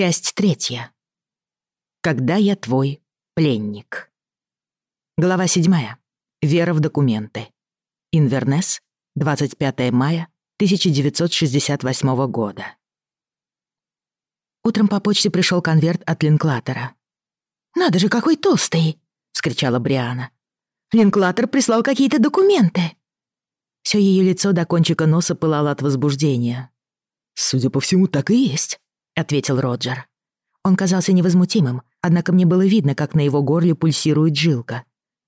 Часть третья. Когда я твой пленник. Глава седьмая. Вера в документы. Инвернес, 25 мая 1968 года. Утром по почте пришел конверт от Линклатера. «Надо же, какой толстый!» — вскричала Бриана. «Линклатер прислал какие-то документы!» Всё её лицо до кончика носа пылало от возбуждения. «Судя по всему, так и есть», — ответил Роджер. Он казался невозмутимым, однако мне было видно, как на его горле пульсирует жилка.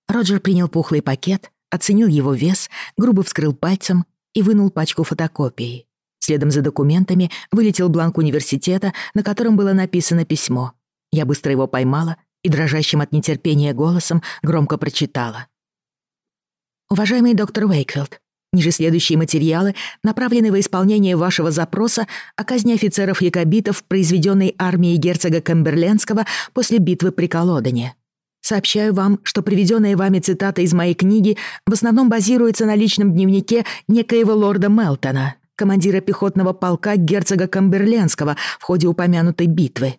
Роджер принял пухлый пакет, оценил его вес, грубо вскрыл пальцем и вынул пачку фотокопий. Следом за документами вылетел бланк университета, на котором было написано письмо. Я быстро его поймала и дрожащим от нетерпения голосом громко прочитала. «Уважаемый доктор Уэйкфилд, Ниже следующие материалы направлены во исполнение вашего запроса о казни офицеров-якобитов, произведенной армией герцога Камберленского после битвы при Колодоне. Сообщаю вам, что приведенная вами цитата из моей книги в основном базируется на личном дневнике некоего лорда Мелтона, командира пехотного полка герцога Камберленского в ходе упомянутой битвы.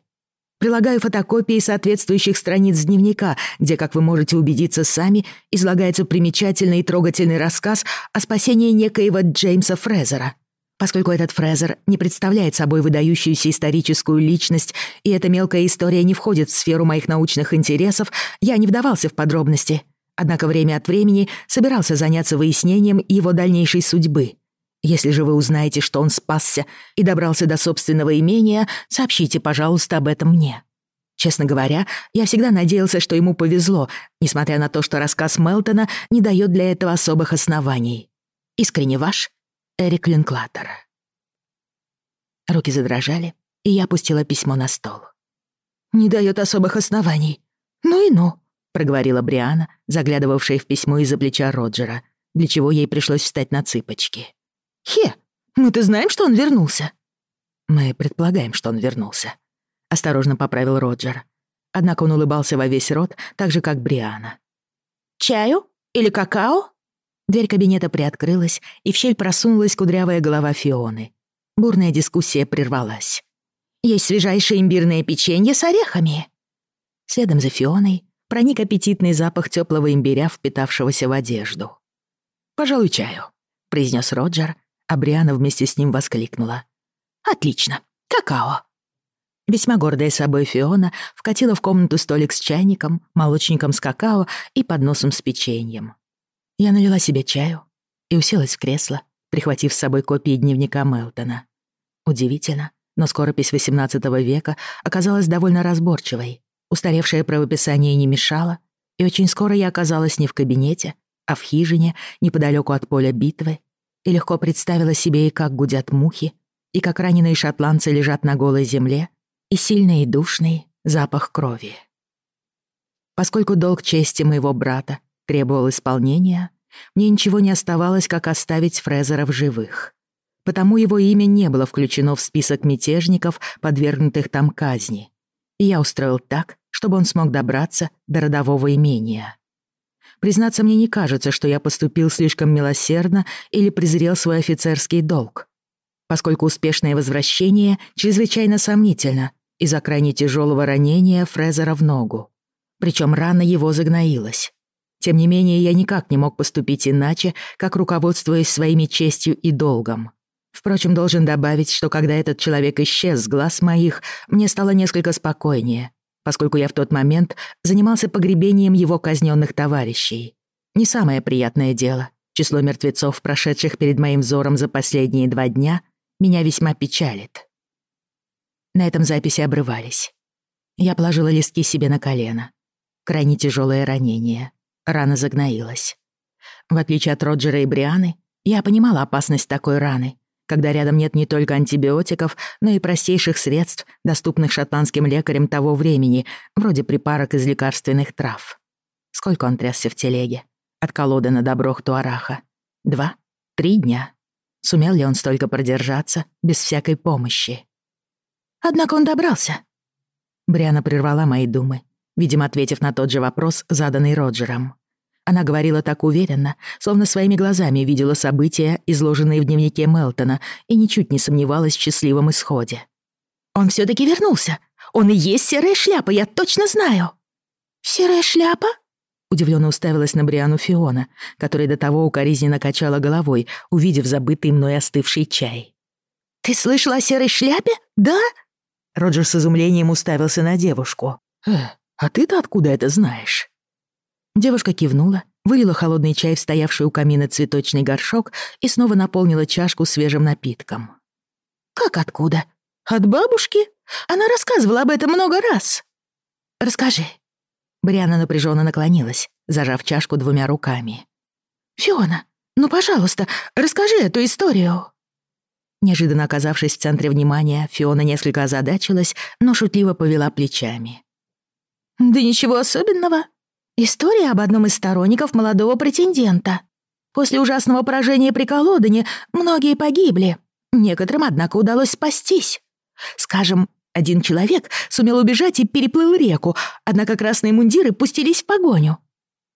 Прилагаю фотокопии соответствующих страниц дневника, где, как вы можете убедиться сами, излагается примечательный и трогательный рассказ о спасении некоего Джеймса Фрезера. Поскольку этот Фрезер не представляет собой выдающуюся историческую личность, и эта мелкая история не входит в сферу моих научных интересов, я не вдавался в подробности. Однако время от времени собирался заняться выяснением его дальнейшей судьбы — если же вы узнаете, что он спасся и добрался до собственного имения, сообщите, пожалуйста, об этом мне. Честно говоря, я всегда надеялся, что ему повезло, несмотря на то, что рассказ Мелтона не дает для этого особых оснований. Искренне ваш, Эрик Линклатер. Руки задрожали, и я опустила письмо на стол. «Не дает особых оснований. Ну и ну», — проговорила Бриана, заглядывавшая в письмо из-за плеча Роджера, для чего ей пришлось встать на цыпочки. «Хе, мы-то знаем, что он вернулся». «Мы предполагаем, что он вернулся», — осторожно поправил Роджер. Однако он улыбался во весь рот, так же, как Бриана. «Чаю? Или какао?» Дверь кабинета приоткрылась, и в щель просунулась кудрявая голова Фионы. Бурная дискуссия прервалась. «Есть свежайшее имбирное печенье с орехами!» Следом за Фионой проник аппетитный запах теплого имбиря, впитавшегося в одежду. «Пожалуй, чаю», — произнес Роджер, Абриана вместе с ним воскликнула. «Отлично! Какао!» Весьма гордая собой Фиона вкатила в комнату столик с чайником, молочником с какао и подносом с печеньем. Я налила себе чаю и уселась в кресло, прихватив с собой копии дневника Мелтона. Удивительно, но скоропись XVIII века оказалась довольно разборчивой. Устаревшее правописание не мешало, и очень скоро я оказалась не в кабинете, а в хижине неподалеку от поля битвы, и легко представила себе и как гудят мухи, и как раненые шотландцы лежат на голой земле, и сильный и душный запах крови. Поскольку долг чести моего брата требовал исполнения, мне ничего не оставалось, как оставить Фрезера в живых. Потому его имя не было включено в список мятежников, подвергнутых там казни. И я устроил так, чтобы он смог добраться до родового имения. Признаться, мне не кажется, что я поступил слишком милосердно или презрел свой офицерский долг, поскольку успешное возвращение чрезвычайно сомнительно из-за крайне тяжелого ранения Фрезера в ногу. Причем рана его загноилась. Тем не менее, я никак не мог поступить иначе, как руководствуясь своими честью и долгом. Впрочем, должен добавить, что когда этот человек исчез с глаз моих, мне стало несколько спокойнее, поскольку я в тот момент занимался погребением его казненных товарищей. Не самое приятное дело. Число мертвецов, прошедших перед моим взором за последние два дня, меня весьма печалит. На этом записи обрывались. Я положила листки себе на колено. Крайне тяжелое ранение. Рана загноилась. В отличие от Роджера и Брианы, я понимала опасность такой раны когда рядом нет не только антибиотиков, но и простейших средств, доступных шотландским лекарям того времени, вроде припарок из лекарственных трав. Сколько он трясся в телеге? От колоды на доброх Туараха. Два? Три дня? Сумел ли он столько продержаться, без всякой помощи? Однако он добрался. Бриана прервала мои думы, видимо, ответив на тот же вопрос, заданный Роджером. Она говорила так уверенно, словно своими глазами видела события, изложенные в дневнике Мелтона, и ничуть не сомневалась в счастливом исходе. «Он всё-таки вернулся! Он и есть серая шляпа, я точно знаю!» «Серая шляпа?» Удивлённо уставилась на Бриану Фиона, которая до того укоризненно качала головой, увидев забытый мной остывший чай. «Ты слышала о серой шляпе? Да?» Роджер с изумлением уставился на девушку. «Э, а ты-то откуда это знаешь?» Девушка кивнула, вылила холодный чай в стоявший у камина цветочный горшок и снова наполнила чашку свежим напитком. «Как откуда? От бабушки? Она рассказывала об этом много раз!» «Расскажи». Бриана напряженно наклонилась, зажав чашку двумя руками. «Фиона, ну, пожалуйста, расскажи эту историю!» Неожиданно оказавшись в центре внимания, Фиона несколько озадачилась, но шутливо повела плечами. «Да ничего особенного. История об одном из сторонников молодого претендента. После ужасного поражения при Колодоне многие погибли. Некоторым, однако, удалось спастись. Скажем, один человек сумел убежать и переплыл реку, однако красные мундиры пустились в погоню.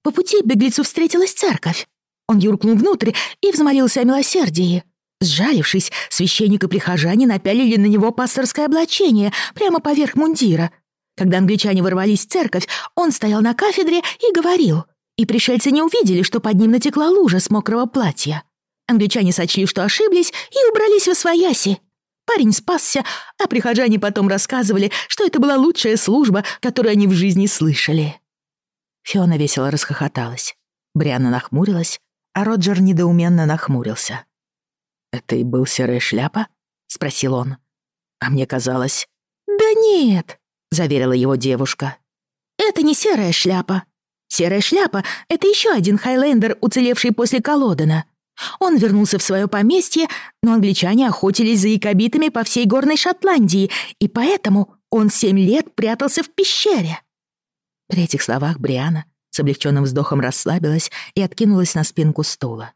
По пути беглецу встретилась церковь. Он юркнул внутрь и взмолился о милосердии. Сжалившись, священник и прихожане напялили на него пасторское облачение прямо поверх мундира — когда англичане ворвались в церковь, он стоял на кафедре и говорил. И пришельцы не увидели, что под ним натекла лужа с мокрого платья. Англичане сочли, что ошиблись, и убрались во свояси. Парень спасся, а прихожане потом рассказывали, что это была лучшая служба, которую они в жизни слышали. Фиона весело расхохоталась. Бриана нахмурилась, а Роджер недоуменно нахмурился. «Это и был серая шляпа?» — спросил он. «А мне казалось...» «Да нет!» — заверила его девушка. «Это не серая шляпа. Серая шляпа — это еще один хайлендер, уцелевший после Колодена. Он вернулся в свое поместье, но англичане охотились за якобитами по всей горной Шотландии, и поэтому он семь лет прятался в пещере». При этих словах Бриана с облегченным вздохом расслабилась и откинулась на спинку стула.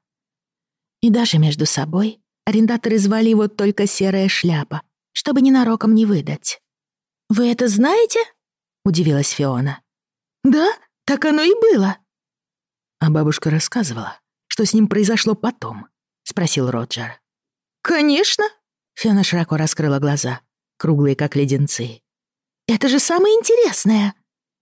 И даже между собой арендаторы звали его только «Серая шляпа», чтобы ненароком не выдать. «Вы это знаете?» — удивилась Фиона. «Да, так оно и было». А бабушка рассказывала, что с ним произошло потом, — спросил Роджер. «Конечно!» — Фиона широко раскрыла глаза, круглые, как леденцы. «Это же самое интересное!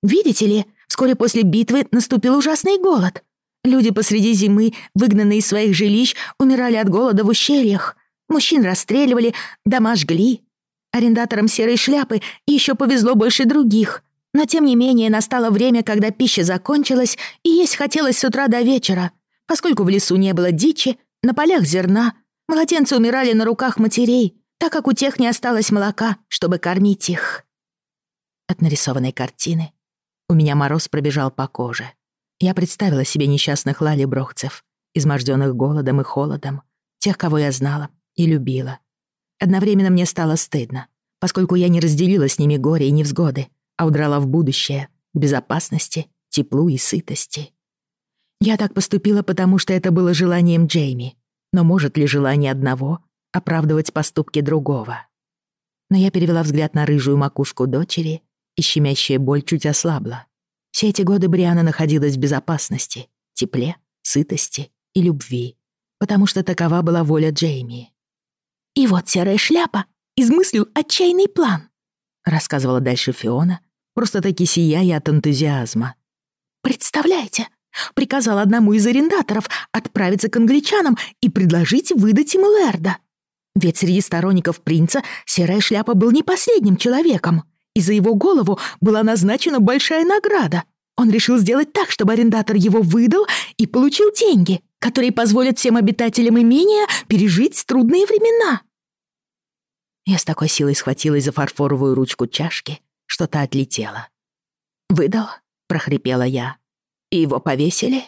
Видите ли, вскоре после битвы наступил ужасный голод. Люди посреди зимы, выгнанные из своих жилищ, умирали от голода в ущельях. Мужчин расстреливали, дома жгли. Арендаторам серой шляпы еще повезло больше других. Но тем не менее настало время, когда пища закончилась, и есть хотелось с утра до вечера. Поскольку в лесу не было дичи, на полях зерна, младенцы умирали на руках матерей, так как у тех не осталось молока, чтобы кормить их. От нарисованной картины у меня мороз пробежал по коже. Я представила себе несчастных лалиброхцев, измождённых голодом и холодом, тех, кого я знала и любила, Одновременно мне стало стыдно, поскольку я не разделила с ними горе и невзгоды, а удрала в будущее, к безопасности, теплу и сытости. Я так поступила, потому что это было желанием Джейми. Но может ли желание одного оправдывать поступки другого? Но я перевела взгляд на рыжую макушку дочери, и щемящая боль чуть ослабла. Все эти годы Бриана находилась в безопасности, тепле, сытости и любви, потому что такова была воля Джейми. И вот серая шляпа измыслил отчаянный план, рассказывала дальше Фиона, просто-таки сияя от энтузиазма. Представляете, приказал одному из арендаторов отправиться к англичанам и предложить выдать им Лерда. Ведь среди сторонников принца серая шляпа был не последним человеком, и за его голову была назначена большая награда — он решил сделать так, чтобы арендатор его выдал и получил деньги, которые позволят всем обитателям имения пережить трудные времена. Я с такой силой схватилась за фарфоровую ручку чашки, что-то отлетело. «Выдал?» — прохрипела я. «И его повесили?»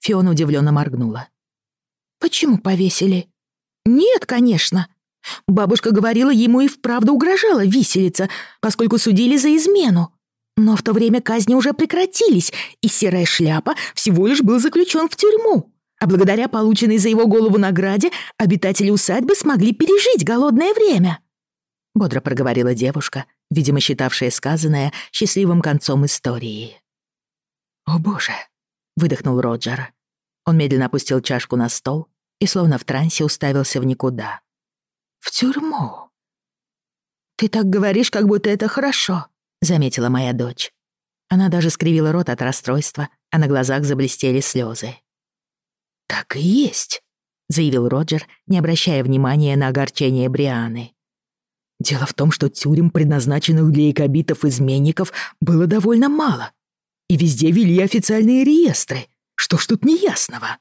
Фиона удивленно моргнула. «Почему повесили?» «Нет, конечно. Бабушка говорила, ему и вправду угрожала виселица, поскольку судили за измену. Но в то время казни уже прекратились, и Серая Шляпа всего лишь был заключен в тюрьму. А благодаря полученной за его голову награде обитатели усадьбы смогли пережить голодное время. Бодро проговорила девушка, видимо, считавшая сказанное счастливым концом истории. «О боже!» — выдохнул Роджер. Он медленно опустил чашку на стол и словно в трансе уставился в никуда. «В тюрьму?» «Ты так говоришь, как будто это хорошо», — заметила моя дочь. Она даже скривила рот от расстройства, а на глазах заблестели слезы. «Так и есть», — заявил Роджер, не обращая внимания на огорчение Брианы. «Дело в том, что тюрем, предназначенных для якобитов-изменников, было довольно мало, и везде вели официальные реестры. Что ж тут неясного?»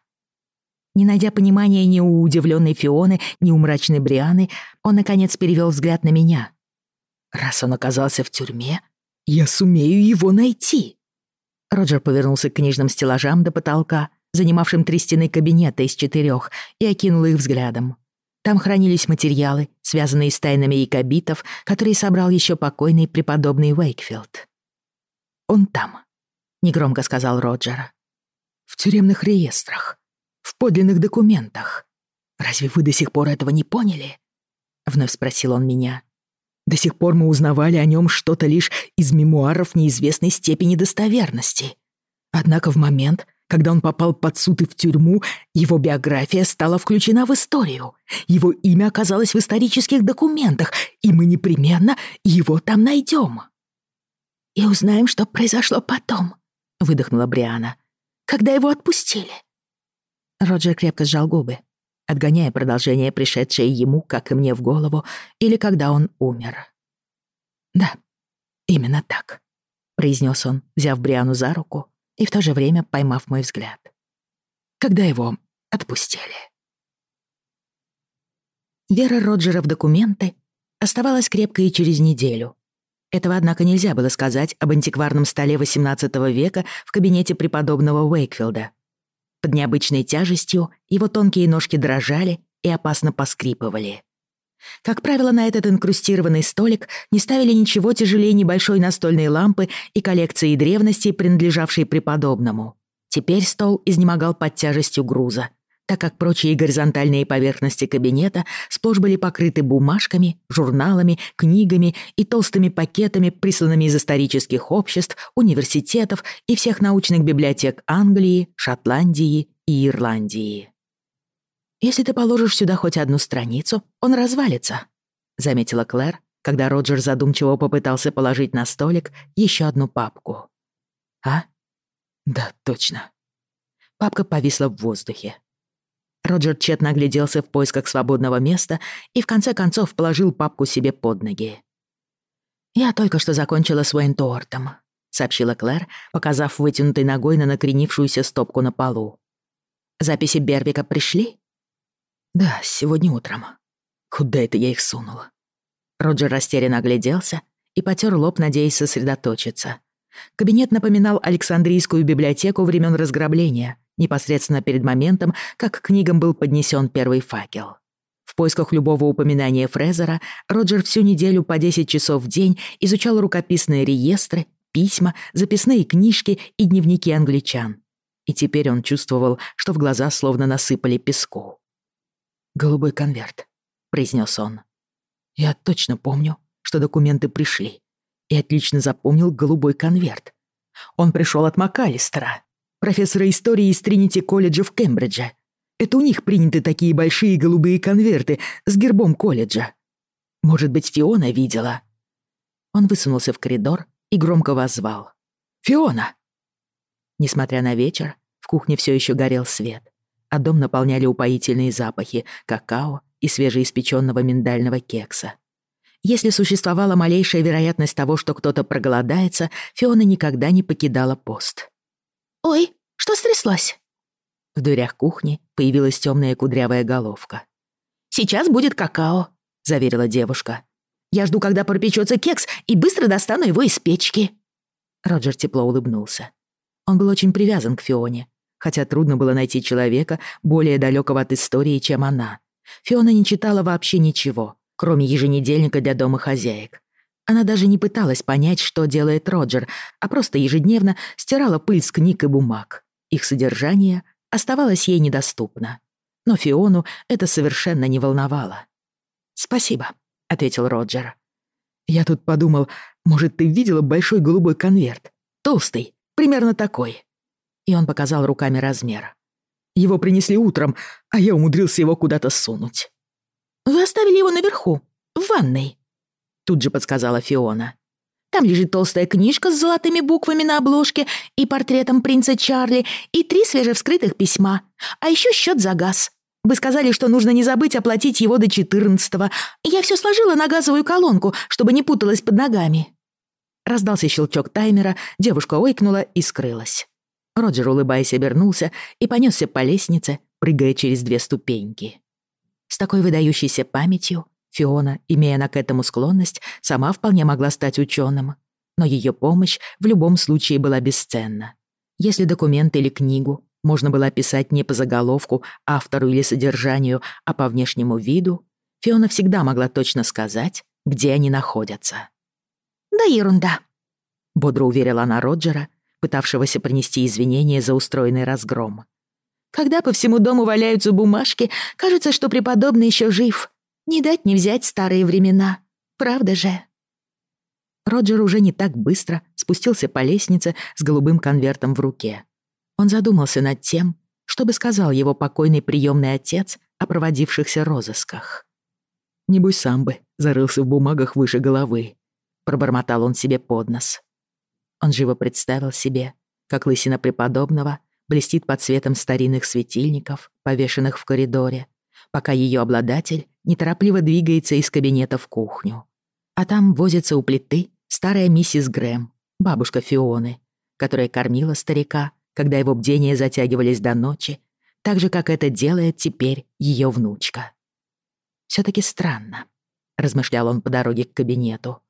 Не найдя понимания ни у удивленной Фионы, ни у мрачной Брианы, он, наконец, перевел взгляд на меня. «Раз он оказался в тюрьме, я сумею его найти!» Роджер повернулся к книжным стеллажам до потолка, занимавшим три стены кабинета из четырех, и окинул их взглядом. Там хранились материалы, связанные с тайнами якобитов, которые собрал еще покойный преподобный Уэйкфилд. «Он там», — негромко сказал Роджер. «В тюремных реестрах, в подлинных документах. Разве вы до сих пор этого не поняли?» — вновь спросил он меня. До сих пор мы узнавали о нем что-то лишь из мемуаров неизвестной степени достоверности. Однако в момент, когда он попал под суд и в тюрьму, его биография стала включена в историю. Его имя оказалось в исторических документах, и мы непременно его там найдем. «И узнаем, что произошло потом», — выдохнула Бриана. «Когда его отпустили?» Роджер крепко сжал губы отгоняя продолжение, пришедшее ему, как и мне, в голову, или когда он умер. «Да, именно так», — произнес он, взяв Бриану за руку и в то же время поймав мой взгляд. «Когда его отпустили?» Вера Роджера в документы оставалась крепкой и через неделю. Этого, однако, нельзя было сказать об антикварном столе XVIII века в кабинете преподобного Уэйкфилда — под необычной тяжестью его тонкие ножки дрожали и опасно поскрипывали. Как правило, на этот инкрустированный столик не ставили ничего тяжелее небольшой настольной лампы и коллекции древностей, принадлежавшей преподобному. Теперь стол изнемогал под тяжестью груза, так как прочие горизонтальные поверхности кабинета сплошь были покрыты бумажками, журналами, книгами и толстыми пакетами, присланными из исторических обществ, университетов и всех научных библиотек Англии, Шотландии и Ирландии. «Если ты положишь сюда хоть одну страницу, он развалится», — заметила Клэр, когда Роджер задумчиво попытался положить на столик еще одну папку. «А? Да, точно». Папка повисла в воздухе. Роджер тщетно огляделся в поисках свободного места и в конце концов положил папку себе под ноги. «Я только что закончила с Уэйнтуортом», — сообщила Клэр, показав вытянутой ногой на накренившуюся стопку на полу. «Записи Бервика пришли?» «Да, сегодня утром. Куда это я их сунула?» Роджер растерянно огляделся и потер лоб, надеясь сосредоточиться. Кабинет напоминал Александрийскую библиотеку времен разграбления, непосредственно перед моментом, как к книгам был поднесен первый факел. В поисках любого упоминания Фрезера Роджер всю неделю по 10 часов в день изучал рукописные реестры, письма, записные книжки и дневники англичан. И теперь он чувствовал, что в глаза словно насыпали песку. «Голубой конверт», — произнес он. «Я точно помню, что документы пришли. И отлично запомнил голубой конверт. Он пришёл от МакАлистера» профессора истории из Тринити-колледжа в Кембридже. Это у них приняты такие большие голубые конверты с гербом колледжа. Может быть, Фиона видела?» Он высунулся в коридор и громко воззвал. «Фиона!» Несмотря на вечер, в кухне все еще горел свет, а дом наполняли упоительные запахи какао и свежеиспеченного миндального кекса. Если существовала малейшая вероятность того, что кто-то проголодается, Фиона никогда не покидала пост. «Ой, что стряслось?» В дверях кухни появилась темная кудрявая головка. «Сейчас будет какао», — заверила девушка. «Я жду, когда пропечется кекс, и быстро достану его из печки». Роджер тепло улыбнулся. Он был очень привязан к Фионе, хотя трудно было найти человека более далекого от истории, чем она. Фиона не читала вообще ничего, кроме еженедельника для домохозяек. Она даже не пыталась понять, что делает Роджер, а просто ежедневно стирала пыль с книг и бумаг. Их содержание оставалось ей недоступно. Но Фиону это совершенно не волновало. «Спасибо», — ответил Роджер. «Я тут подумал, может, ты видела большой голубой конверт? Толстый, примерно такой». И он показал руками размер. «Его принесли утром, а я умудрился его куда-то сунуть». «Вы оставили его наверху, в ванной», тут же подсказала Фиона. Там лежит толстая книжка с золотыми буквами на обложке и портретом принца Чарли, и три свежевскрытых письма. А еще счет за газ. Вы сказали, что нужно не забыть оплатить его до 14-го. Я все сложила на газовую колонку, чтобы не путалась под ногами». Раздался щелчок таймера, девушка ойкнула и скрылась. Роджер, улыбаясь, обернулся и понесся по лестнице, прыгая через две ступеньки. С такой выдающейся памятью Фиона, имея она к этому склонность, сама вполне могла стать ученым. Но ее помощь в любом случае была бесценна. Если документ или книгу можно было описать не по заголовку, автору или содержанию, а по внешнему виду, Фиона всегда могла точно сказать, где они находятся. «Да ерунда», — бодро уверила она Роджера, пытавшегося принести извинения за устроенный разгром. «Когда по всему дому валяются бумажки, кажется, что преподобный еще жив. Не дать не взять старые времена, правда же?» Роджер уже не так быстро спустился по лестнице с голубым конвертом в руке. Он задумался над тем, что бы сказал его покойный приемный отец о проводившихся розысках. «Небось сам бы зарылся в бумагах выше головы», — пробормотал он себе под нос. Он живо представил себе, как лысина преподобного блестит под светом старинных светильников, повешенных в коридоре, пока ее обладатель неторопливо двигается из кабинета в кухню. А там возится у плиты старая миссис Грэм, бабушка Фионы, которая кормила старика, когда его бдения затягивались до ночи, так же, как это делает теперь ее внучка. все таки странно», — размышлял он по дороге к кабинету.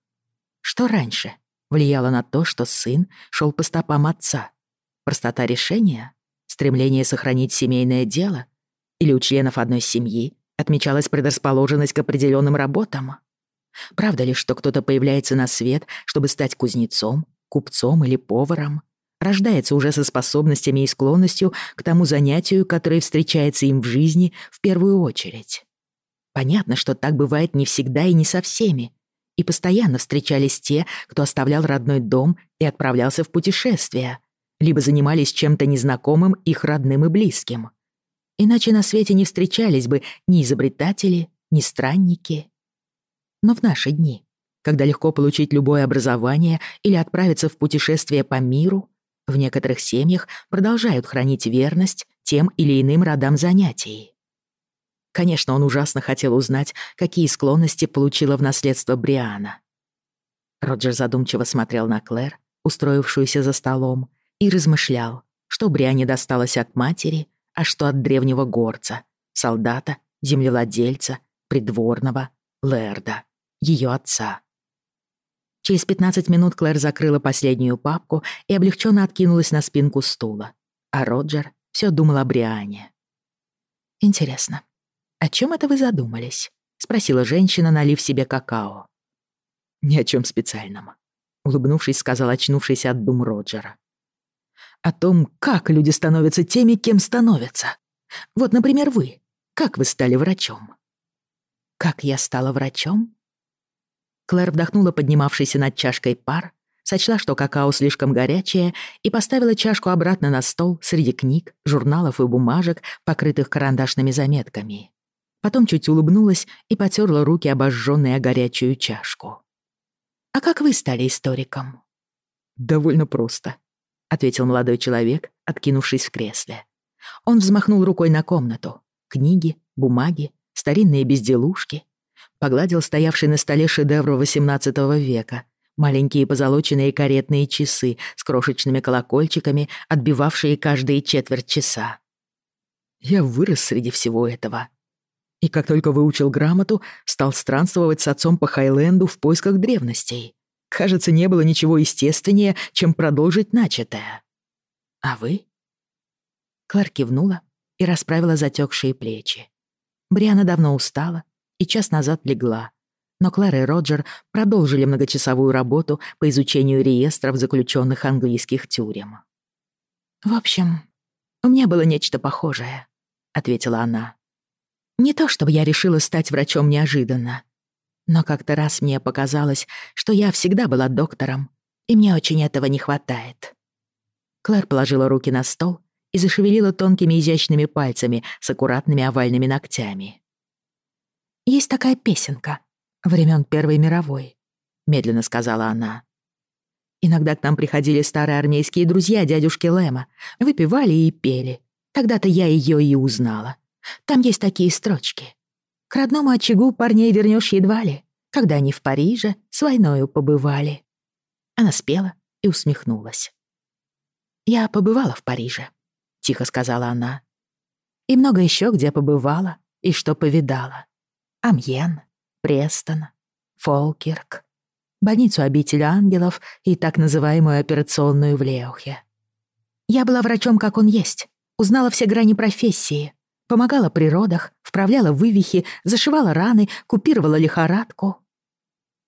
«Что раньше влияло на то, что сын шел по стопам отца? Простота решения? Стремление сохранить семейное дело? Или у членов одной семьи отмечалась предрасположенность к определенным работам. Правда ли, что кто-то появляется на свет, чтобы стать кузнецом, купцом или поваром, рождается уже со способностями и склонностью к тому занятию, которое встречается им в жизни в первую очередь? Понятно, что так бывает не всегда и не со всеми, и постоянно встречались те, кто оставлял родной дом и отправлялся в путешествия, либо занимались чем-то незнакомым их родным и близким. Иначе на свете не встречались бы ни изобретатели, ни странники. Но в наши дни, когда легко получить любое образование или отправиться в путешествие по миру, в некоторых семьях продолжают хранить верность тем или иным родам занятий. Конечно, он ужасно хотел узнать, какие склонности получила в наследство Бриана. Роджер задумчиво смотрел на Клэр, устроившуюся за столом, и размышлял, что Бриане досталось от матери, а что от древнего горца, солдата, землевладельца, придворного, лэрда, ее отца. Через 15 минут Клэр закрыла последнюю папку и облегченно откинулась на спинку стула, а Роджер все думал о Бриане. «Интересно, о чем это вы задумались?» — спросила женщина, налив себе какао. «Ни о чем специальном», — улыбнувшись, сказал очнувшийся от дум Роджера о том, как люди становятся теми, кем становятся. Вот, например, вы. Как вы стали врачом? Как я стала врачом? Клэр вдохнула поднимавшийся над чашкой пар, сочла, что какао слишком горячее, и поставила чашку обратно на стол среди книг, журналов и бумажек, покрытых карандашными заметками. Потом чуть улыбнулась и потерла руки, обожженные о горячую чашку. «А как вы стали историком?» «Довольно просто», ответил молодой человек, откинувшись в кресле. Он взмахнул рукой на комнату. Книги, бумаги, старинные безделушки. Погладил стоявший на столе шедевр XVIII века. Маленькие позолоченные каретные часы с крошечными колокольчиками, отбивавшие каждые четверть часа. Я вырос среди всего этого. И как только выучил грамоту, стал странствовать с отцом по Хайленду в поисках древностей. Кажется, не было ничего естественнее, чем продолжить начатое. «А вы?» Клар кивнула и расправила затекшие плечи. Бриана давно устала и час назад легла. Но Клар и Роджер продолжили многочасовую работу по изучению реестров заключенных английских тюрем. «В общем, у меня было нечто похожее», — ответила она. «Не то чтобы я решила стать врачом неожиданно. Но как-то раз мне показалось, что я всегда была доктором, и мне очень этого не хватает. Клэр положила руки на стол и зашевелила тонкими изящными пальцами с аккуратными овальными ногтями. «Есть такая песенка времен Первой мировой», — медленно сказала она. «Иногда к нам приходили старые армейские друзья дядюшки Лэма, выпивали и пели. Тогда-то я ее и узнала. Там есть такие строчки. К родному очагу парней вернешь едва ли, когда они в Париже с войною побывали. Она спела и усмехнулась. «Я побывала в Париже», — тихо сказала она. «И много еще где побывала и что повидала. Амьен, Престон, Фолкерк, больницу обители ангелов и так называемую операционную в Леохе. Я была врачом, как он есть, узнала все грани профессии, Помогала при родах, вправляла вывихи, зашивала раны, купировала лихорадку.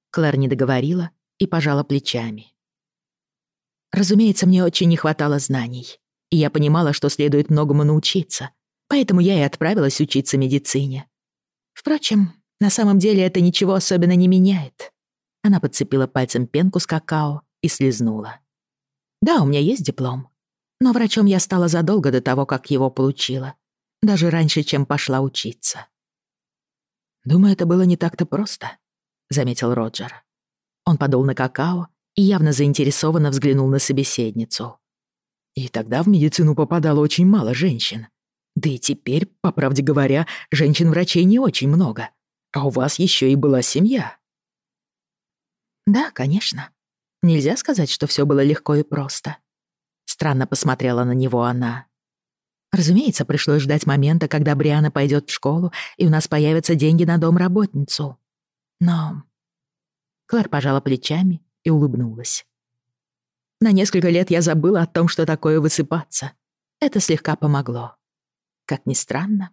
Клэр не договорила и пожала плечами. Разумеется, мне очень не хватало знаний, и я понимала, что следует многому научиться, поэтому я и отправилась учиться медицине. Впрочем, на самом деле это ничего особенно не меняет. Она подцепила пальцем пенку с какао и слезнула. Да, у меня есть диплом, но врачом я стала задолго до того, как его получила, даже раньше, чем пошла учиться. «Думаю, это было не так-то просто», — заметил Роджер. Он подул на какао и явно заинтересованно взглянул на собеседницу. «И тогда в медицину попадало очень мало женщин. Да и теперь, по правде говоря, женщин-врачей не очень много. А у вас еще и была семья». «Да, конечно. Нельзя сказать, что все было легко и просто». Странно посмотрела на него она. Разумеется, пришлось ждать момента, когда Бриана пойдет в школу, и у нас появятся деньги на домработницу. Но... Клэр пожала плечами и улыбнулась. На несколько лет я забыла о том, что такое высыпаться. Это слегка помогло. Как ни странно,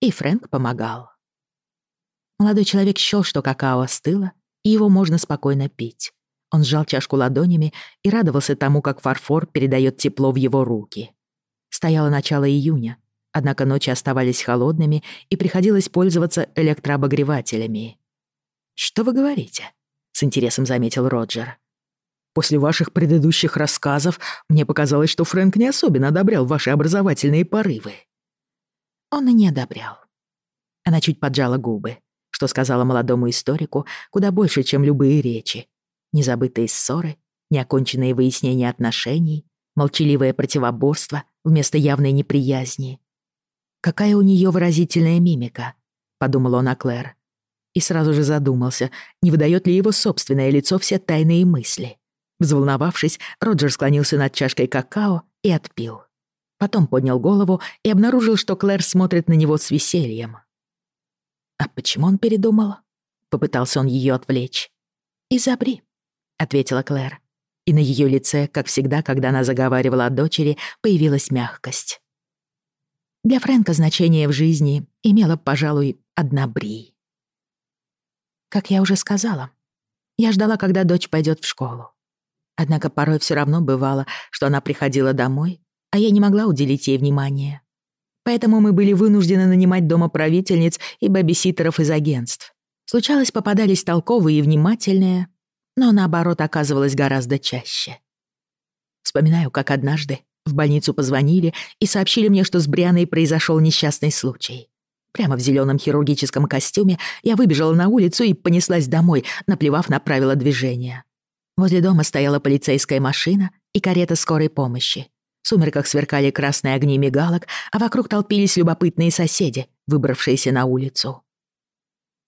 и Фрэнк помогал. Молодой человек счёл, что какао остыло, и его можно спокойно пить. Он сжал чашку ладонями и радовался тому, как фарфор передает тепло в его руки. Стояло начало июня, однако ночи оставались холодными и приходилось пользоваться электрообогревателями. «Что вы говорите?» — с интересом заметил Роджер. «После ваших предыдущих рассказов мне показалось, что Фрэнк не особенно одобрял ваши образовательные порывы». «Он и не одобрял». Она чуть поджала губы, что сказала молодому историку куда больше, чем любые речи. Незабытые ссоры, неоконченные выяснения отношений, молчаливое противоборство, вместо явной неприязни. «Какая у нее выразительная мимика», — подумал он о Клэр. И сразу же задумался, не выдает ли его собственное лицо все тайные мысли. Взволновавшись, Роджер склонился над чашкой какао и отпил. Потом поднял голову и обнаружил, что Клэр смотрит на него с весельем. «А почему он передумал?» — попытался он ее отвлечь. «Изобри», — ответила Клэр и на ее лице, как всегда, когда она заговаривала о дочери, появилась мягкость. Для Фрэнка значение в жизни имело, пожалуй, одна Бри. Как я уже сказала, я ждала, когда дочь пойдет в школу. Однако порой все равно бывало, что она приходила домой, а я не могла уделить ей внимания. Поэтому мы были вынуждены нанимать дома домоправительниц и бэбиситеров из агентств. Случалось, попадались толковые и внимательные, но наоборот оказывалось гораздо чаще. Вспоминаю, как однажды в больницу позвонили и сообщили мне, что с Бряной произошел несчастный случай. Прямо в зеленом хирургическом костюме я выбежала на улицу и понеслась домой, наплевав на правила движения. Возле дома стояла полицейская машина и карета скорой помощи. В сумерках сверкали красные огни мигалок, а вокруг толпились любопытные соседи, выбравшиеся на улицу.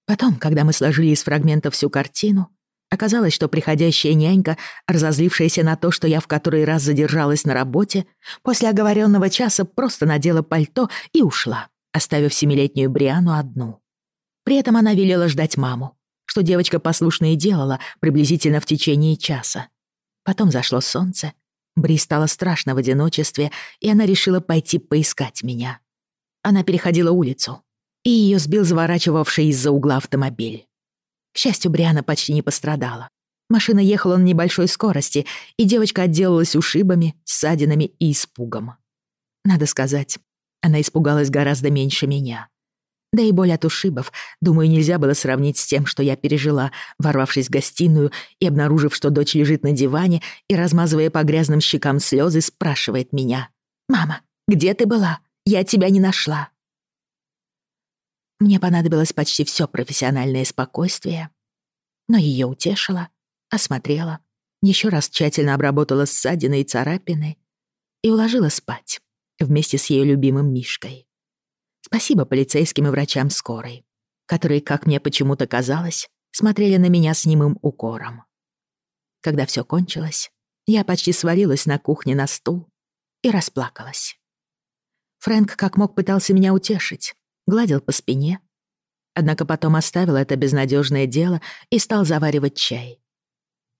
Потом, когда мы сложили из фрагментов всю картину, Оказалось, что приходящая нянька, разозлившаяся на то, что я в который раз задержалась на работе, после оговоренного часа просто надела пальто и ушла, оставив семилетнюю Бриану одну. При этом она велела ждать маму, что девочка послушно и делала приблизительно в течение часа. Потом зашло солнце, Бри стало страшно в одиночестве, и она решила пойти поискать меня. Она переходила улицу, и ее сбил заворачивавший из-за угла автомобиль. К счастью, Бриана почти не пострадала. Машина ехала на небольшой скорости, и девочка отделалась ушибами, ссадинами и испугом. Надо сказать, она испугалась гораздо меньше меня. Да и боль от ушибов, думаю, нельзя было сравнить с тем, что я пережила, ворвавшись в гостиную и обнаружив, что дочь лежит на диване и, размазывая по грязным щекам слезы, спрашивает меня. «Мама, где ты была? Я тебя не нашла». Мне понадобилось почти все профессиональное спокойствие, но ее утешила, осмотрела, еще раз тщательно обработала ссадины и царапины и уложила спать вместе с ее любимым Мишкой. Спасибо полицейским и врачам скорой, которые, как мне почему-то казалось, смотрели на меня с немым укором. Когда все кончилось, я почти свалилась на кухне на стул и расплакалась. Фрэнк как мог пытался меня утешить, гладил по спине. Однако потом оставил это безнадежное дело и стал заваривать чай.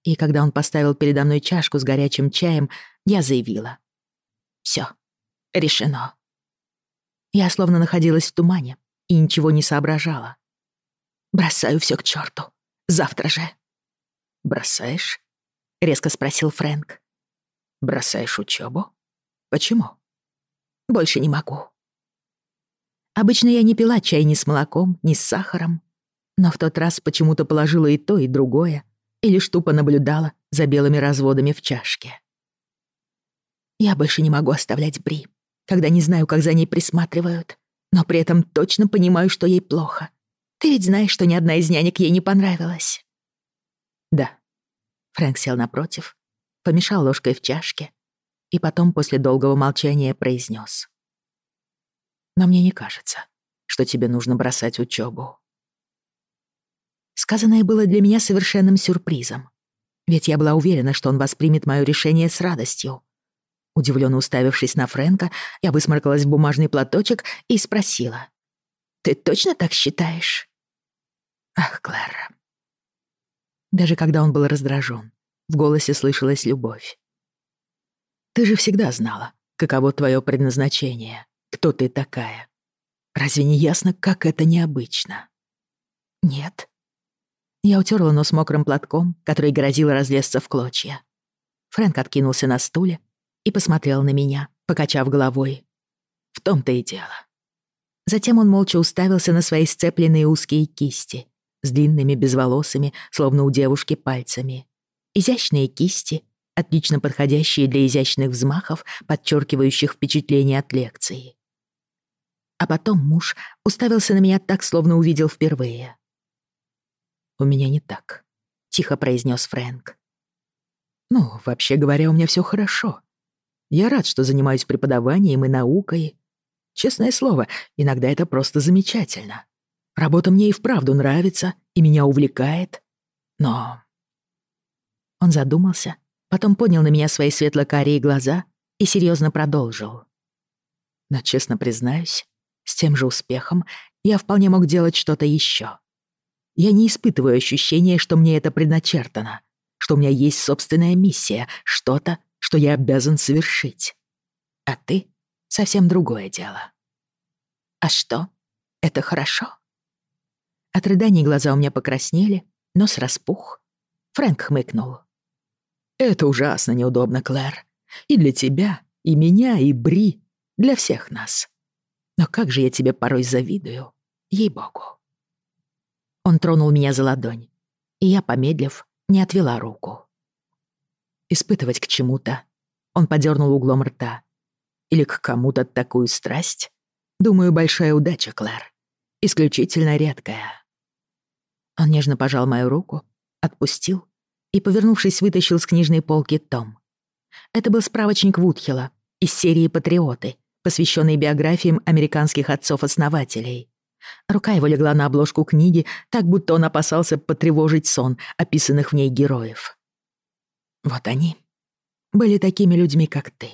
И когда он поставил передо мной чашку с горячим чаем, я заявила. все решено». Я словно находилась в тумане и ничего не соображала. «Бросаю все к черту. Завтра же». «Бросаешь?» — резко спросил Фрэнк. «Бросаешь учебу? Почему?» «Больше не могу», Обычно я не пила чай ни с молоком, ни с сахаром. Но в тот раз почему-то положила и то, и другое, и лишь тупо наблюдала за белыми разводами в чашке. Я больше не могу оставлять Бри, когда не знаю, как за ней присматривают, но при этом точно понимаю, что ей плохо. Ты ведь знаешь, что ни одна из нянек ей не понравилась. Да. Фрэнк сел напротив, помешал ложкой в чашке и потом после долгого молчания произнес но мне не кажется, что тебе нужно бросать учёбу. Сказанное было для меня совершенным сюрпризом, ведь я была уверена, что он воспримет моё решение с радостью. Удивленно уставившись на Фрэнка, я высморкалась в бумажный платочек и спросила. «Ты точно так считаешь?» «Ах, Клэр». Даже когда он был раздражён, в голосе слышалась любовь. «Ты же всегда знала, каково твое предназначение кто ты такая. Разве не ясно, как это необычно? Нет. Я утерла нос мокрым платком, который грозил разлезться в клочья. Фрэнк откинулся на стуле и посмотрел на меня, покачав головой. В том-то и дело. Затем он молча уставился на свои сцепленные узкие кисти с длинными безволосыми, словно у девушки, пальцами. Изящные кисти, отлично подходящие для изящных взмахов, подчеркивающих впечатление от лекции а потом муж уставился на меня так, словно увидел впервые. «У меня не так», — тихо произнес Фрэнк. «Ну, вообще говоря, у меня все хорошо. Я рад, что занимаюсь преподаванием и наукой. Честное слово, иногда это просто замечательно. Работа мне и вправду нравится, и меня увлекает. Но...» Он задумался, потом поднял на меня свои светло-карие глаза и серьезно продолжил. «Но, честно признаюсь, с тем же успехом я вполне мог делать что-то еще. Я не испытываю ощущения, что мне это предначертано, что у меня есть собственная миссия, что-то, что я обязан совершить. А ты — совсем другое дело. А что? Это хорошо? От рыданий глаза у меня покраснели, нос распух. Фрэнк хмыкнул. Это ужасно неудобно, Клэр. И для тебя, и меня, и Бри. Для всех нас. Но как же я тебе порой завидую, ей-богу. Он тронул меня за ладонь, и я, помедлив, не отвела руку. Испытывать к чему-то. Он подернул углом рта. Или к кому-то такую страсть. Думаю, большая удача, Клэр. Исключительно редкая. Он нежно пожал мою руку, отпустил и, повернувшись, вытащил с книжной полки том. Это был справочник Вудхилла из серии «Патриоты», посвященный биографиям американских отцов-основателей. Рука его легла на обложку книги, так будто он опасался потревожить сон описанных в ней героев. Вот они были такими людьми, как ты.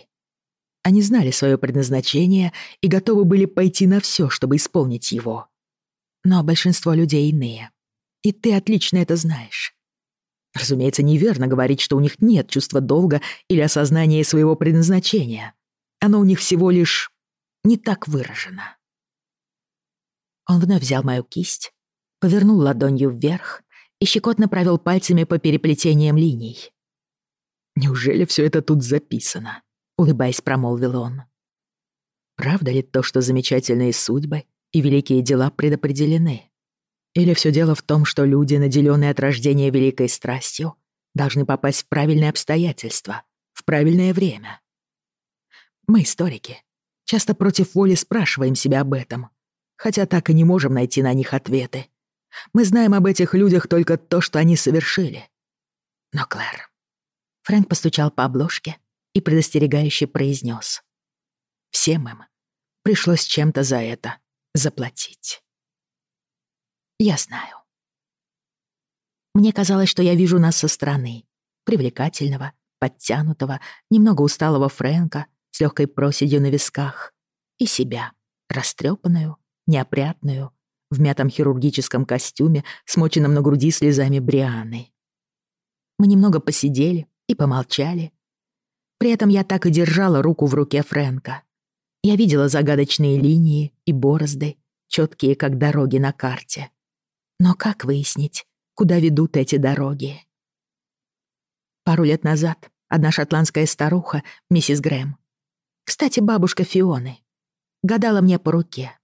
Они знали свое предназначение и готовы были пойти на все, чтобы исполнить его. Но большинство людей иные. И ты отлично это знаешь. Разумеется, неверно говорить, что у них нет чувства долга или осознания своего предназначения. Оно у них всего лишь не так выражено. Он вновь взял мою кисть, повернул ладонью вверх и щекотно провел пальцами по переплетениям линий. «Неужели все это тут записано?» — улыбаясь, промолвил он. «Правда ли то, что замечательные судьбы и великие дела предопределены? Или все дело в том, что люди, наделенные от рождения великой страстью, должны попасть в правильные обстоятельства, в правильное время?» Мы, историки, часто против воли спрашиваем себя об этом, хотя так и не можем найти на них ответы. Мы знаем об этих людях только то, что они совершили. Но, Клэр... Фрэнк постучал по обложке и предостерегающе произнес: «Всем им пришлось чем-то за это заплатить». «Я знаю». Мне казалось, что я вижу нас со стороны. Привлекательного, подтянутого, немного усталого Фрэнка — с легкой проседью на висках, и себя, растрепанную, неопрятную, в мятом хирургическом костюме, смоченном на груди слезами Брианы. Мы немного посидели и помолчали. При этом я так и держала руку в руке Фрэнка. Я видела загадочные линии и борозды, четкие, как дороги на карте. Но как выяснить, куда ведут эти дороги? Пару лет назад одна шотландская старуха, миссис Грэм, кстати, бабушка Фионы гадала мне по руке.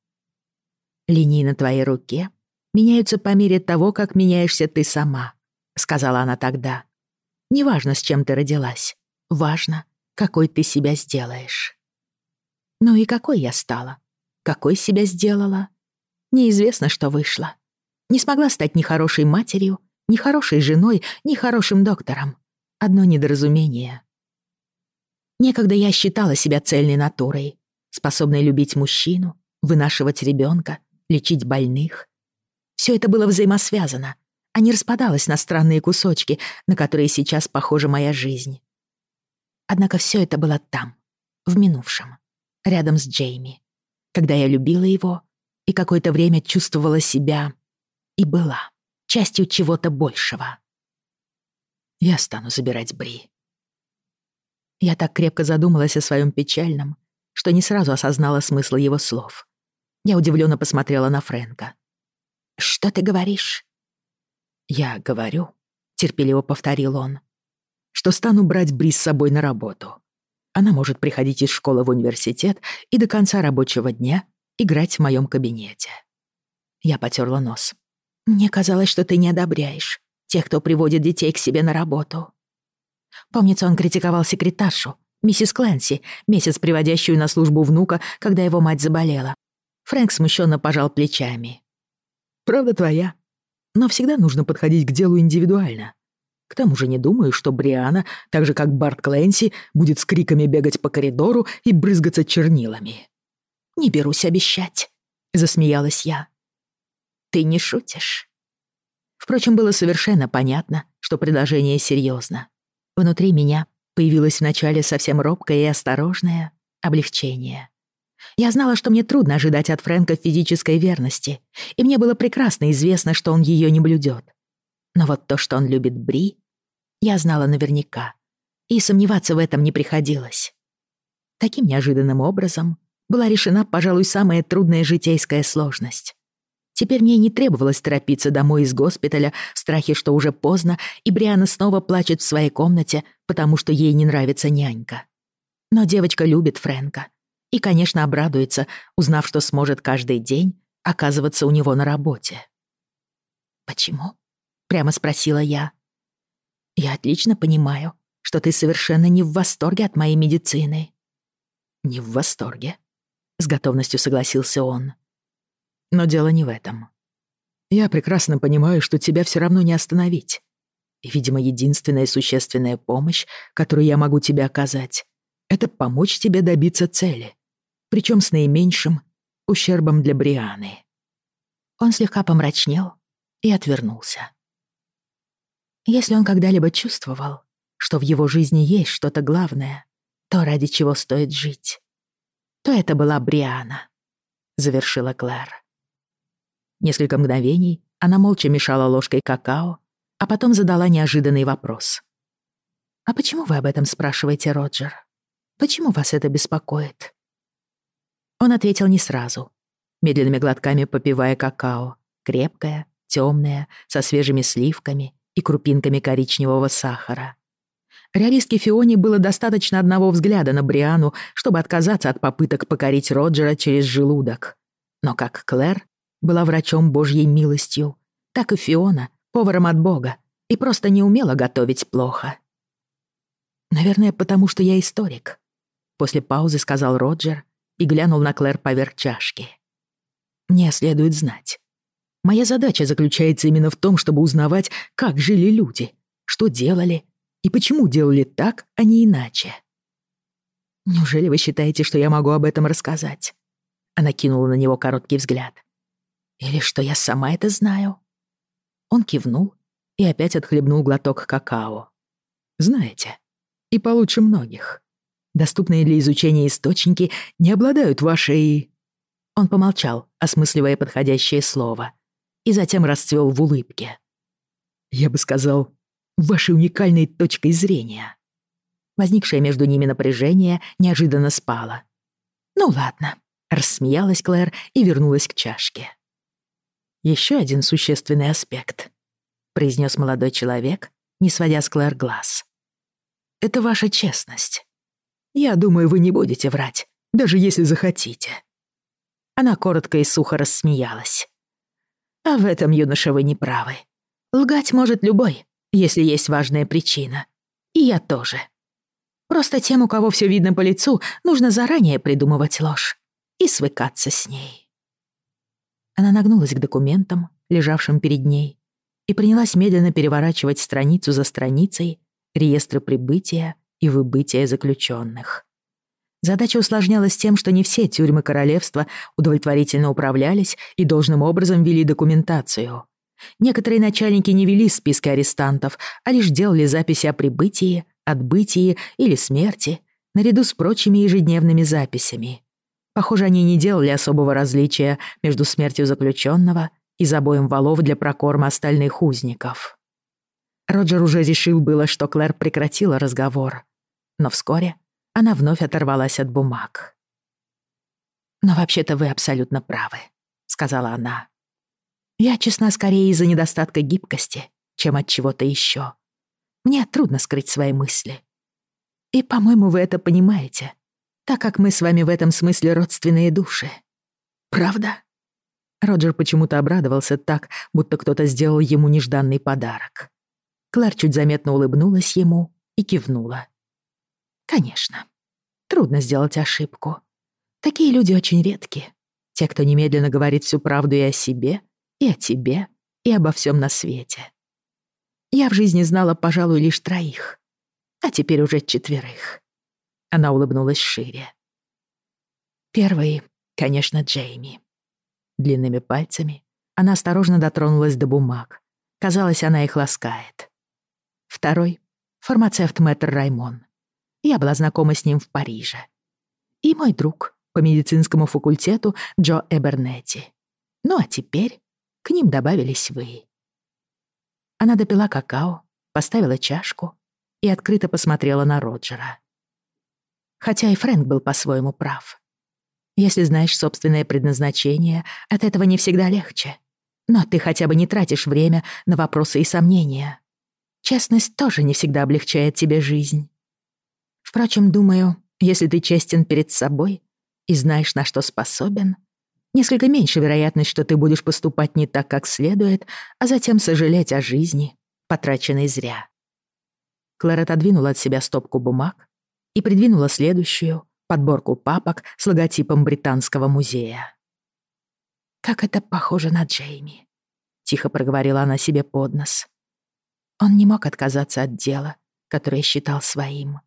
«Линии на твоей руке меняются по мере того, как меняешься ты сама», — сказала она тогда. «Неважно, с чем ты родилась. Важно, какой ты себя сделаешь». Ну и какой я стала? Какой себя сделала? Неизвестно, что вышло. Не смогла стать ни хорошей матерью, ни хорошей женой, ни хорошим доктором. Одно недоразумение. Некогда я считала себя цельной натурой, способной любить мужчину, вынашивать ребенка, лечить больных. Все это было взаимосвязано, а не распадалось на странные кусочки, на которые сейчас похожа моя жизнь. Однако все это было там, в минувшем, рядом с Джейми, когда я любила его и какое-то время чувствовала себя и была частью чего-то большего. Я стану забирать Бри. Я так крепко задумалась о своем печальном, что не сразу осознала смысл его слов. Я удивленно посмотрела на Френка. «Что ты говоришь?» «Я говорю», — терпеливо повторил он, «что стану брать Бриз с собой на работу. Она может приходить из школы в университет и до конца рабочего дня играть в моем кабинете». Я потёрла нос. «Мне казалось, что ты не одобряешь тех, кто приводит детей к себе на работу». Помнится, он критиковал секретаршу, миссис Клэнси, месяц приводящую на службу внука, когда его мать заболела. Фрэнк смущенно пожал плечами. «Правда твоя. Но всегда нужно подходить к делу индивидуально. К тому же не думаю, что Бриана, так же как Барт Клэнси, будет с криками бегать по коридору и брызгаться чернилами». «Не берусь обещать», — засмеялась я. «Ты не шутишь?» Впрочем, было совершенно понятно, что предложение серьезно. Внутри меня появилось вначале совсем робкое и осторожное облегчение. Я знала, что мне трудно ожидать от Фрэнка физической верности, и мне было прекрасно известно, что он ее не блюдет. Но вот то, что он любит Бри, я знала наверняка, и сомневаться в этом не приходилось. Таким неожиданным образом была решена, пожалуй, самая трудная житейская сложность. Теперь мне не требовалось торопиться домой из госпиталя в страхе, что уже поздно, и Бриана снова плачет в своей комнате, потому что ей не нравится нянька. Но девочка любит Фрэнка и, конечно, обрадуется, узнав, что сможет каждый день оказываться у него на работе. «Почему?» — прямо спросила я. «Я отлично понимаю, что ты совершенно не в восторге от моей медицины». «Не в восторге», — с готовностью согласился он. Но дело не в этом. Я прекрасно понимаю, что тебя все равно не остановить. И, видимо, единственная существенная помощь, которую я могу тебе оказать, это помочь тебе добиться цели, причем с наименьшим ущербом для Брианы. Он слегка помрачнел и отвернулся. Если он когда-либо чувствовал, что в его жизни есть что-то главное, то ради чего стоит жить, то это была Бриана, завершила Клэр. Несколько мгновений она молча мешала ложкой какао, а потом задала неожиданный вопрос. «А почему вы об этом спрашиваете, Роджер? Почему вас это беспокоит?» Он ответил не сразу, медленными глотками попивая какао, крепкое, темное, со свежими сливками и крупинками коричневого сахара. Реалистке Фионе было достаточно одного взгляда на Бриану, чтобы отказаться от попыток покорить Роджера через желудок. Но как Клэр, была врачом Божьей милостью, так и Фиона — поваром от Бога и просто не умела готовить плохо. «Наверное, потому что я историк», — после паузы сказал Роджер и глянул на Клэр поверх чашки. «Мне следует знать. Моя задача заключается именно в том, чтобы узнавать, как жили люди, что делали и почему делали так, а не иначе». «Неужели вы считаете, что я могу об этом рассказать?» Она кинула на него короткий взгляд. Или что я сама это знаю?» Он кивнул и опять отхлебнул глоток какао. «Знаете, и получше многих. Доступные для изучения источники не обладают вашей...» Он помолчал, осмысливая подходящее слово, и затем расцвел в улыбке. «Я бы сказал, вашей уникальной точкой зрения». Возникшее между ними напряжение неожиданно спало. «Ну ладно», — рассмеялась Клэр и вернулась к чашке еще один существенный аспект», — произнес молодой человек, не сводя с Клэр глаз. «Это ваша честность. Я думаю, вы не будете врать, даже если захотите». Она коротко и сухо рассмеялась. «А в этом, юноша, вы не правы. Лгать может любой, если есть важная причина. И я тоже. Просто тем, у кого все видно по лицу, нужно заранее придумывать ложь и свыкаться с ней». Она нагнулась к документам, лежавшим перед ней, и принялась медленно переворачивать страницу за страницей реестры прибытия и выбытия заключенных. Задача усложнялась тем, что не все тюрьмы королевства удовлетворительно управлялись и должным образом вели документацию. Некоторые начальники не вели списки арестантов, а лишь делали записи о прибытии, отбытии или смерти, наряду с прочими ежедневными записями. Похоже, они не делали особого различия между смертью заключенного и забоем валов для прокорма остальных узников. Роджер уже решил было, что Клэр прекратила разговор, но вскоре она вновь оторвалась от бумаг. «Но вообще-то вы абсолютно правы», — сказала она. «Я честна скорее из-за недостатка гибкости, чем от чего-то еще. Мне трудно скрыть свои мысли. И, по-моему, вы это понимаете, так как мы с вами в этом смысле родственные души. Правда?» Роджер почему-то обрадовался так, будто кто-то сделал ему нежданный подарок. Клар чуть заметно улыбнулась ему и кивнула. «Конечно. Трудно сделать ошибку. Такие люди очень редки. Те, кто немедленно говорит всю правду и о себе, и о тебе, и обо всем на свете. Я в жизни знала, пожалуй, лишь троих, а теперь уже четверых. Она улыбнулась шире. Первый, конечно, Джейми. Длинными пальцами она осторожно дотронулась до бумаг. Казалось, она их ласкает. Второй — фармацевт Мэтр Раймон. Я была знакома с ним в Париже. И мой друг по медицинскому факультету Джо Эбернетти. Ну а теперь к ним добавились вы. Она допила какао, поставила чашку и открыто посмотрела на Роджера хотя и Фрэнк был по-своему прав. Если знаешь собственное предназначение, от этого не всегда легче. Но ты хотя бы не тратишь время на вопросы и сомнения. Честность тоже не всегда облегчает тебе жизнь. Впрочем, думаю, если ты честен перед собой и знаешь, на что способен, несколько меньше вероятность, что ты будешь поступать не так, как следует, а затем сожалеть о жизни, потраченной зря. Клэр отодвинул от себя стопку бумаг и придвинула следующую подборку папок с логотипом Британского музея. «Как это похоже на Джейми», — тихо проговорила она себе под нос. Он не мог отказаться от дела, которое считал своим,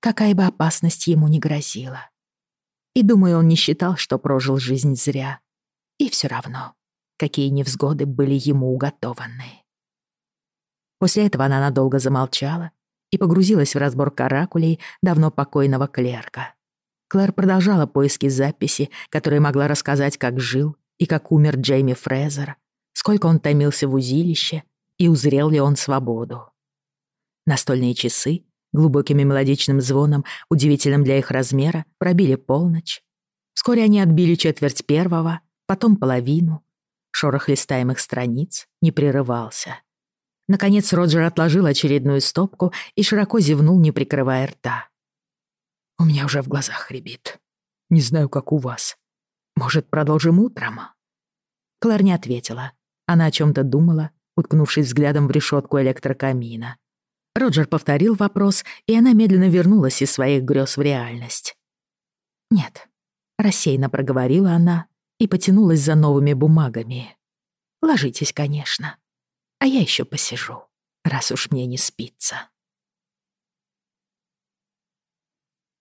какая бы опасность ему не грозила. И, думаю, он не считал, что прожил жизнь зря. И все равно, какие невзгоды были ему уготованы. После этого она надолго замолчала и погрузилась в разбор каракулей давно покойного клерка. Клэр продолжала поиски записи, которая могла рассказать, как жил и как умер Джейми Фрезер, сколько он томился в узилище и узрел ли он свободу. Настольные часы глубоким и мелодичным звоном, удивительным для их размера, пробили полночь. Вскоре они отбили четверть первого, потом половину. Шорох листаемых страниц не прерывался. Наконец Роджер отложил очередную стопку и широко зевнул, не прикрывая рта. «У меня уже в глазах рябит. Не знаю, как у вас. Может, продолжим утром?» Клар не ответила. Она о чем то думала, уткнувшись взглядом в решетку электрокамина. Роджер повторил вопрос, и она медленно вернулась из своих грёз в реальность. «Нет», — рассеянно проговорила она и потянулась за новыми бумагами. «Ложитесь, конечно» а я еще посижу, раз уж мне не спится.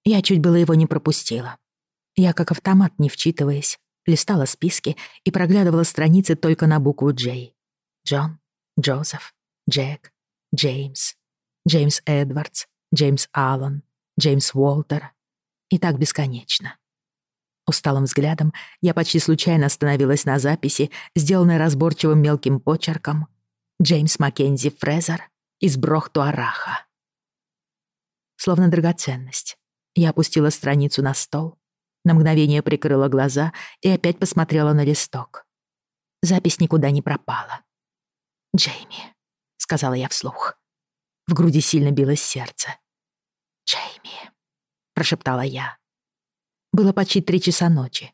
Я чуть было его не пропустила. Я, как автомат, не вчитываясь, листала списки и проглядывала страницы только на букву «Джей». Джон, Джозеф, Джек, Джеймс, Джеймс Эдвардс, Джеймс Аллан, Джеймс Уолтер. И так бесконечно. Усталым взглядом я почти случайно остановилась на записи, сделанной разборчивым мелким почерком Джеймс Маккензи Фрезер из Брохтуараха. Словно драгоценность, я опустила страницу на стол, на мгновение прикрыла глаза и опять посмотрела на листок. Запись никуда не пропала. «Джейми», — сказала я вслух. В груди сильно билось сердце. «Джейми», — прошептала я. Было почти три часа ночи.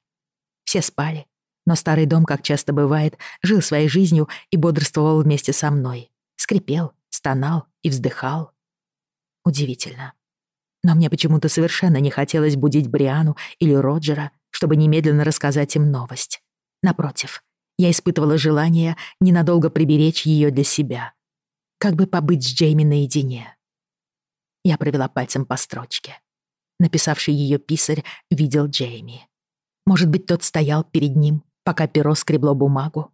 Все спали, но старый дом, как часто бывает, жил своей жизнью и бодрствовал вместе со мной. Скрипел, стонал и вздыхал. Удивительно. Но мне почему-то совершенно не хотелось будить Бриану или Роджера, чтобы немедленно рассказать им новость. Напротив, я испытывала желание ненадолго приберечь ее для себя. Как бы побыть с Джейми наедине. Я провела пальцем по строчке. Написавший ее писарь видел Джейми. Может быть, тот стоял перед ним пока перо скребло бумагу.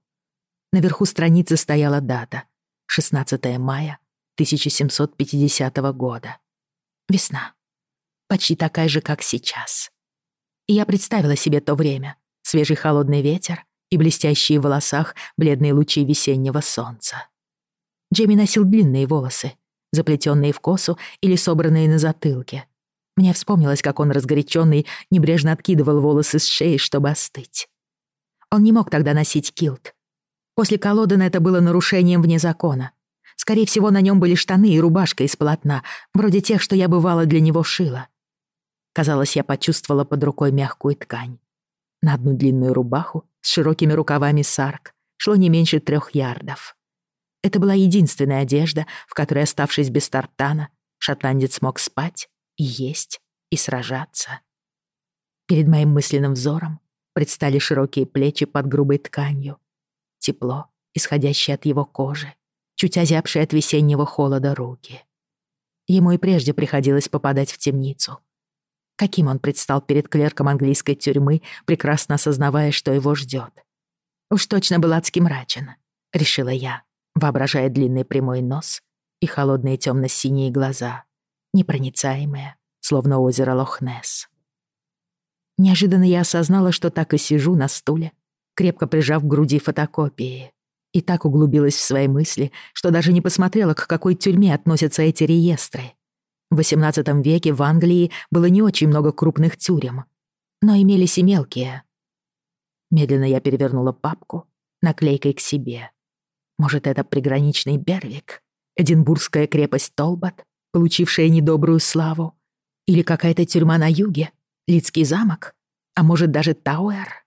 Наверху страницы стояла дата — 16 мая 1750 года. Весна. Почти такая же, как сейчас. И я представила себе то время. Свежий холодный ветер и блестящие в волосах бледные лучи весеннего солнца. Джейми носил длинные волосы, заплетенные в косу или собранные на затылке. Мне вспомнилось, как он разгоряченный небрежно откидывал волосы с шеи, чтобы остыть. Он не мог тогда носить килт. После колодана это было нарушением вне закона. Скорее всего, на нем были штаны и рубашка из полотна, вроде тех, что я бывала для него шила. Казалось, я почувствовала под рукой мягкую ткань. На одну длинную рубаху с широкими рукавами сарк шло не меньше трех ярдов. Это была единственная одежда, в которой, оставшись без тартана, шотландец мог спать и есть и сражаться. Перед моим мысленным взором предстали широкие плечи под грубой тканью. Тепло, исходящее от его кожи, чуть озябшие от весеннего холода руки. Ему и прежде приходилось попадать в темницу. Каким он предстал перед клерком английской тюрьмы, прекрасно осознавая, что его ждет. «Уж точно был адски мрачен», — решила я, воображая длинный прямой нос и холодные темно синие глаза, непроницаемые, словно озеро Лохнесс. Неожиданно я осознала, что так и сижу на стуле, крепко прижав к груди фотокопии. И так углубилась в свои мысли, что даже не посмотрела, к какой тюрьме относятся эти реестры. В XVIII веке в Англии было не очень много крупных тюрем, но имелись и мелкие. Медленно я перевернула папку, наклейкой к себе. Может, это приграничный Бервик, Эдинбургская крепость Толбот, получившая недобрую славу, или какая-то тюрьма на юге, Лицкий замок? А может, даже Тауэр?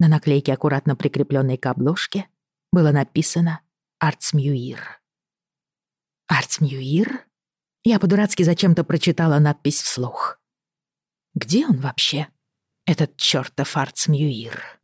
На наклейке, аккуратно прикрепленной к обложке, было написано «Ардсмьюир». «Ардсмьюир?» Я по-дурацки зачем-то прочитала надпись вслух. «Где он вообще, этот чертов Артсмьюир?»